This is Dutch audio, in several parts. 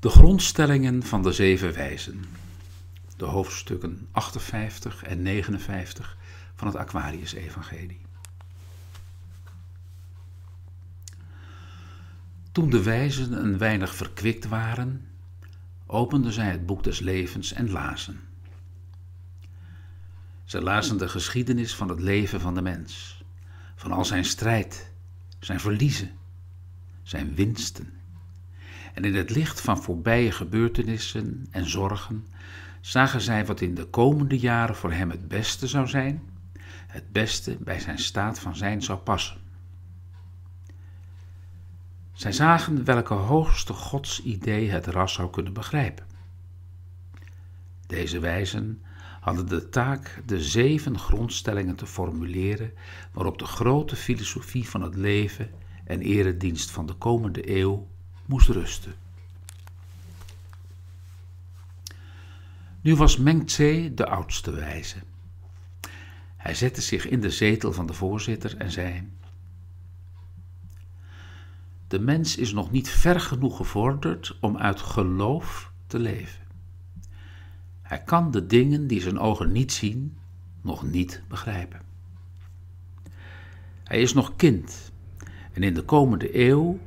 De grondstellingen van de zeven wijzen. De hoofdstukken 58 en 59 van het Aquarius-evangelie. Toen de wijzen een weinig verkwikt waren, openden zij het boek des levens en lazen. Ze lazen de geschiedenis van het leven van de mens, van al zijn strijd, zijn verliezen, zijn winsten. En in het licht van voorbije gebeurtenissen en zorgen zagen zij wat in de komende jaren voor hem het beste zou zijn, het beste bij zijn staat van zijn zou passen. Zij zagen welke hoogste godsidee het ras zou kunnen begrijpen. Deze wijzen hadden de taak de zeven grondstellingen te formuleren waarop de grote filosofie van het leven en eredienst van de komende eeuw moest rusten. Nu was Meng Tse de oudste wijze. Hij zette zich in de zetel van de voorzitter en zei: De mens is nog niet ver genoeg gevorderd om uit geloof te leven. Hij kan de dingen die zijn ogen niet zien, nog niet begrijpen. Hij is nog kind en in de komende eeuw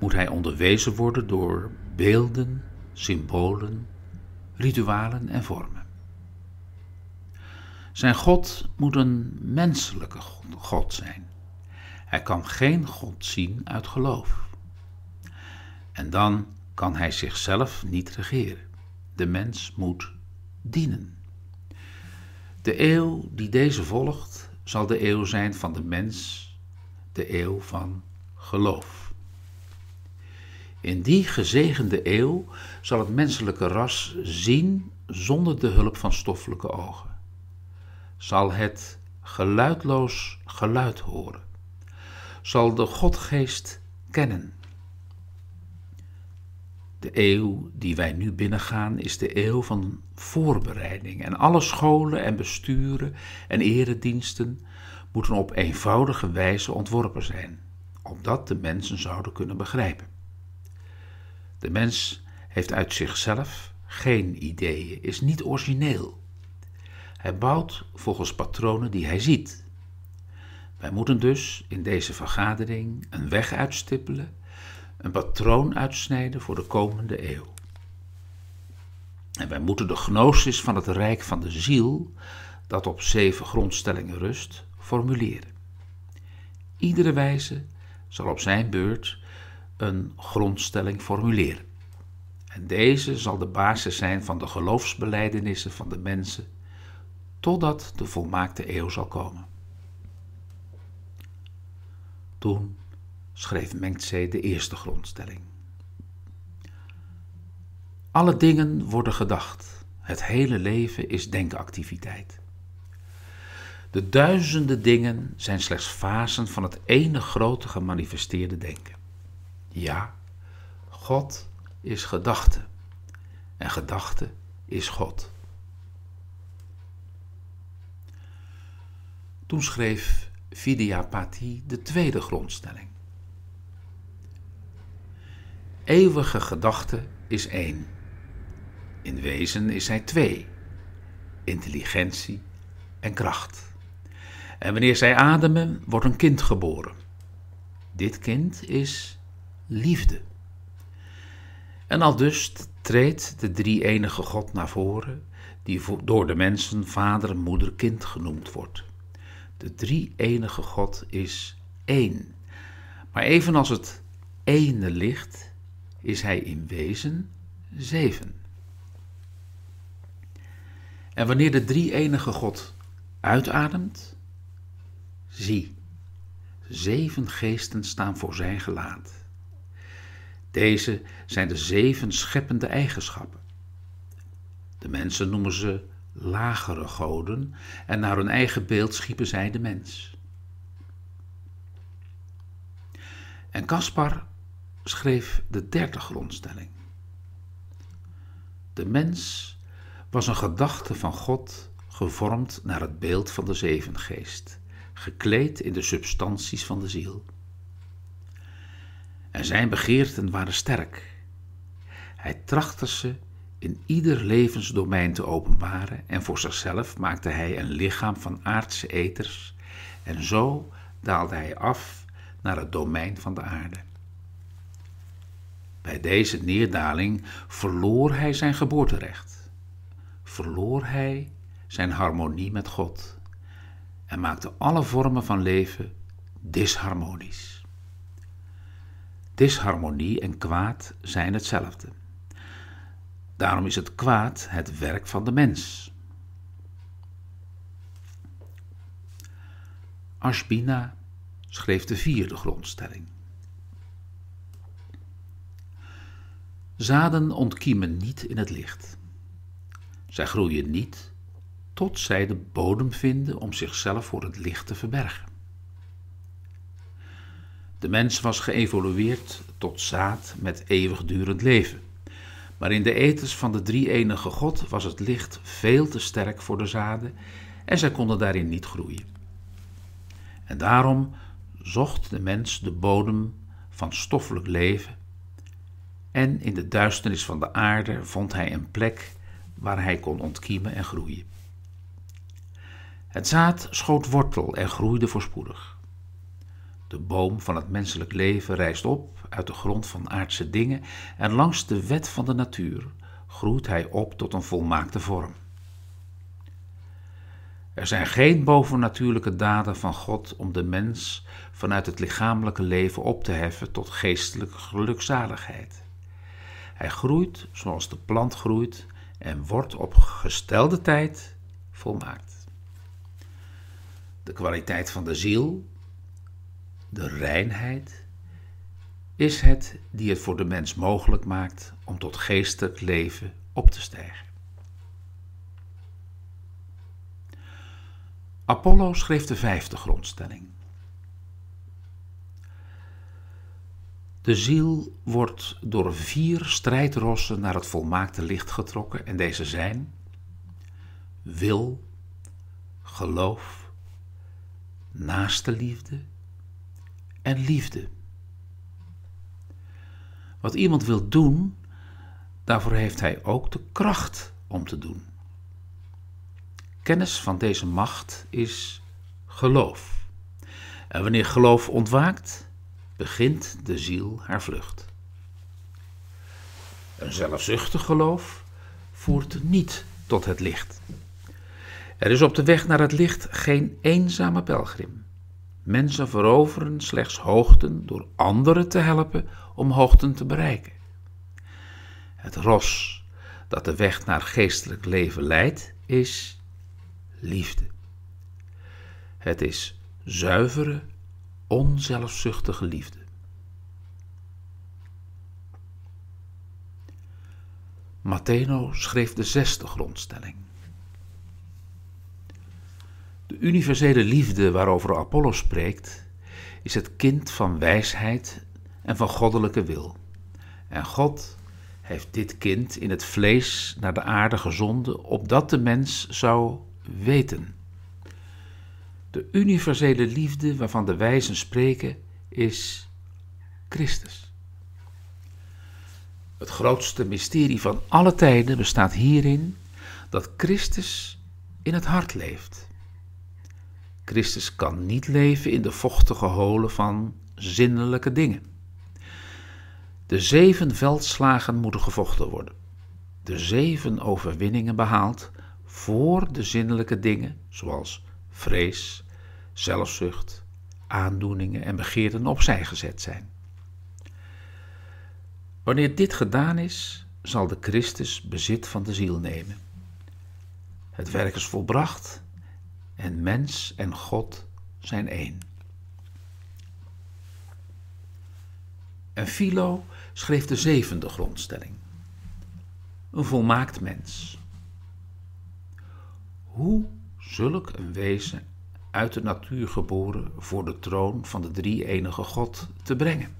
moet hij onderwezen worden door beelden, symbolen, ritualen en vormen. Zijn God moet een menselijke God zijn. Hij kan geen God zien uit geloof. En dan kan hij zichzelf niet regeren. De mens moet dienen. De eeuw die deze volgt, zal de eeuw zijn van de mens, de eeuw van geloof. In die gezegende eeuw zal het menselijke ras zien zonder de hulp van stoffelijke ogen. Zal het geluidloos geluid horen. Zal de Godgeest kennen de eeuw die wij nu binnengaan is de eeuw van voorbereiding. En alle scholen en besturen en erediensten moeten op eenvoudige wijze ontworpen zijn, opdat de mensen zouden kunnen begrijpen. De mens heeft uit zichzelf geen ideeën, is niet origineel. Hij bouwt volgens patronen die hij ziet. Wij moeten dus in deze vergadering een weg uitstippelen een patroon uitsnijden voor de komende eeuw. En wij moeten de gnosis van het rijk van de ziel, dat op zeven grondstellingen rust, formuleren. Iedere wijze zal op zijn beurt een grondstelling formuleren. En deze zal de basis zijn van de geloofsbelijdenissen van de mensen, totdat de volmaakte eeuw zal komen. Toen schreef Mengtse de eerste grondstelling. Alle dingen worden gedacht. Het hele leven is denkactiviteit. De duizenden dingen zijn slechts fasen van het ene grote gemanifesteerde denken. Ja, God is gedachte en gedachte is God. Toen schreef Vidyapati de tweede grondstelling. eeuwige gedachte is één. In wezen is zij twee: intelligentie en kracht. En wanneer zij ademen, wordt een kind geboren. Dit kind is liefde. En al dus treedt de drie-enige God naar voren, die door de mensen vader, moeder, kind genoemd wordt. De drie-enige God is één. Maar evenals het ene licht is hij in wezen zeven. En wanneer de drie-enige God uitademt, zie, zeven geesten staan voor zijn gelaat. Deze zijn de zeven scheppende eigenschappen. De mensen noemen ze lagere goden en naar hun eigen beeld schiepen zij de mens. En Caspar schreef de derde grondstelling. De mens was een gedachte van God gevormd naar het beeld van de zevengeest, gekleed in de substanties van de ziel. En zijn begeerten waren sterk. Hij trachtte ze in ieder levensdomein te openbaren en voor zichzelf maakte hij een lichaam van aardse eters en zo daalde hij af naar het domein van de aarde. Bij deze neerdaling verloor hij zijn geboorterecht, verloor hij zijn harmonie met God en maakte alle vormen van leven disharmonisch. Disharmonie en kwaad zijn hetzelfde. Daarom is het kwaad het werk van de mens. Ashbina schreef de vierde grondstelling. Zaden ontkiemen niet in het licht. Zij groeien niet tot zij de bodem vinden om zichzelf voor het licht te verbergen. De mens was geëvolueerd tot zaad met eeuwigdurend leven. Maar in de eters van de drie-enige God was het licht veel te sterk voor de zaden en zij konden daarin niet groeien. En daarom zocht de mens de bodem van stoffelijk leven en in de duisternis van de aarde vond hij een plek waar hij kon ontkiemen en groeien. Het zaad schoot wortel en groeide voorspoedig. De boom van het menselijk leven rijst op uit de grond van aardse dingen en langs de wet van de natuur groeit hij op tot een volmaakte vorm. Er zijn geen bovennatuurlijke daden van God om de mens vanuit het lichamelijke leven op te heffen tot geestelijke gelukzaligheid. Hij groeit zoals de plant groeit en wordt op gestelde tijd volmaakt. De kwaliteit van de ziel, de reinheid, is het die het voor de mens mogelijk maakt om tot geestelijk leven op te stijgen. Apollo schreef de vijfde grondstelling. De ziel wordt door vier strijdrossen naar het volmaakte licht getrokken en deze zijn wil, geloof, naaste liefde en liefde. Wat iemand wil doen, daarvoor heeft hij ook de kracht om te doen. Kennis van deze macht is geloof. En wanneer geloof ontwaakt, begint de ziel haar vlucht. Een zelfzuchtig geloof voert niet tot het licht. Er is op de weg naar het licht geen eenzame pelgrim. Mensen veroveren slechts hoogten door anderen te helpen om hoogten te bereiken. Het ros dat de weg naar geestelijk leven leidt, is liefde. Het is zuivere, onzelfzuchtige liefde. Matteno schreef de zesde grondstelling. Universele liefde waarover Apollo spreekt, is het kind van wijsheid en van goddelijke wil. En God heeft dit kind in het vlees naar de aarde gezonden, opdat de mens zou weten. De universele liefde waarvan de wijzen spreken is Christus. Het grootste mysterie van alle tijden bestaat hierin dat Christus in het hart leeft. Christus kan niet leven in de vochtige holen van zinnelijke dingen. De zeven veldslagen moeten gevochten worden, de zeven overwinningen behaald voor de zinnelijke dingen, zoals vrees, zelfzucht, aandoeningen en begeerten opzij gezet zijn. Wanneer dit gedaan is, zal de Christus bezit van de ziel nemen. Het werk is volbracht en mens en God zijn één. En Philo schreef de zevende grondstelling. Een volmaakt mens. Hoe zulk een wezen uit de natuur geboren voor de troon van de drie-enige God te brengen?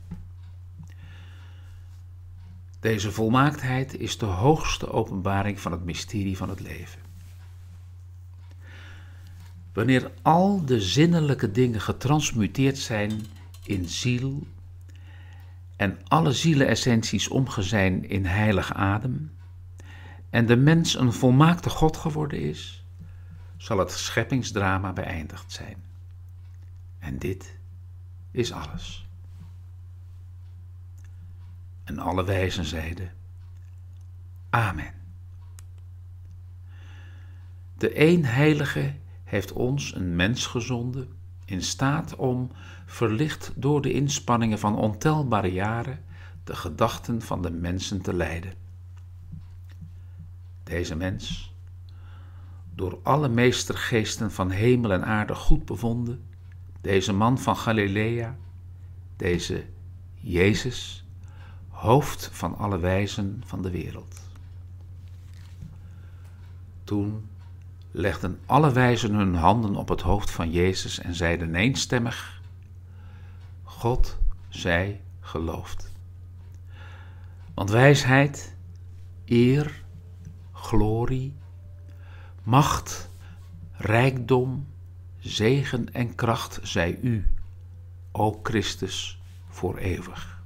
Deze volmaaktheid is de hoogste openbaring van het mysterie van het leven. Wanneer al de zinnelijke dingen getransmuteerd zijn in ziel en alle zieleessenties omgezijn in heilig adem, en de mens een volmaakte God geworden is, zal het scheppingsdrama beëindigd zijn. En dit is alles. En alle wijzen zeiden: Amen. De eenheilige heeft ons een mens gezonden in staat om, verlicht door de inspanningen van ontelbare jaren, de gedachten van de mensen te leiden. Deze mens, door alle meestergeesten van hemel en aarde goed bevonden, deze man van Galilea, deze Jezus, hoofd van alle wijzen van de wereld. Toen legden alle wijzen hun handen op het hoofd van Jezus en zeiden eenstemmig: God zij geloofd. Want wijsheid, eer, glorie, macht, rijkdom, zegen en kracht zij u, o Christus, voor eeuwig.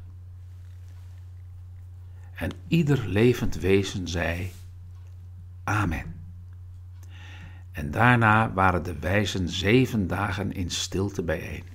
En ieder levend wezen zei: Amen. En daarna waren de wijzen zeven dagen in stilte bijeen.